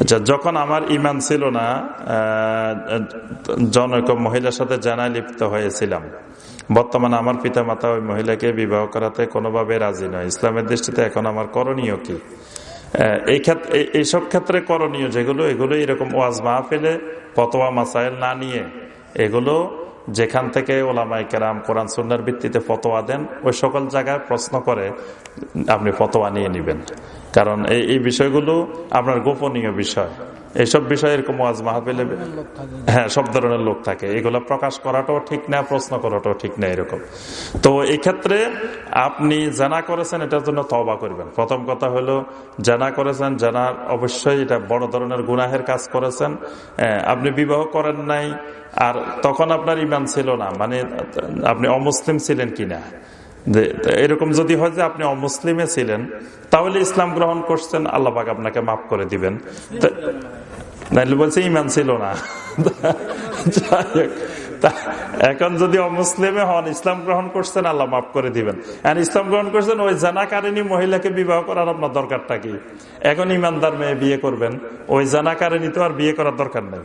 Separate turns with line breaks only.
আচ্ছা যখন আমার ইমান ছিল না জনক মহিলার সাথে জানায় লিপ্ত হয়েছিলাম। বর্তমানে আমার পিতা মাতা ওই মহিলাকে বিবাহ করাতে কোনোভাবে রাজি নয়। ইসলামের দৃষ্টিতে এখন আমার করণীয় কি? এই ক্ষেত্রে এইসব ক্ষেত্রে করণীয় যেগুলো, এগুলো এরকম ওয়াজ মাহফিলে, ফতোয়া মাসাইল না নিয়ে এগুলো যেখান থেকে ওলামাই কেরাম কোরআন সুন্নার ভিত্তিতে ফতোয়া দেন, ওই সকল জায়গায় প্রশ্ন করে আপনি ফতোয়া নিয়ে নেবেন। কারণ এই এই বিষয়গুলো আপনার গোপনীয় বিষয়। এইসব বিষয় এরকম ওয়াজ মাহফিলে হ্যাঁ সব ধরনের লোক থাকে। এগুলো প্রকাশ করাটাও ঠিক না, প্রশ্ন করাটাও ঠিক না এরকম। তো এই ক্ষেত্রে আপনি জানা করেছেন এটার জন্য তবা করবেন। প্রথম কথা হলো, জানা করেছেন জানার অবশ্যই এটা বড় ধরনের গুনাহের কাজ করেছেন। আপনি বিবাহ করেন নাই, আর তখন আপনার ইমান ছিল না। মানে আপনি অমুসলিম ছিলেন কিনা? এরকম যদি হয় যে আপনি অমুসলিমে ছিলেন, তাহলে ইসলাম গ্রহণ করছেন আল্লাপাক আপনাকে মাফ করে দিবেন। বলছে ইমান ছিল না। এখন যদি অমুসলিমে হন, ইসলাম গ্রহণ করছেন, আল্লাহ মাফ করে দিবেন। আর ইসলাম গ্রহণ করছেন, ওই জানাকারিনী মহিলাকে বিবাহ করার আপনার দরকারটা কি? এখন ইমানদার মেয়ে বিয়ে করবেন, ওই জানাকারিনী তো আর বিয়ে করার দরকার নেই।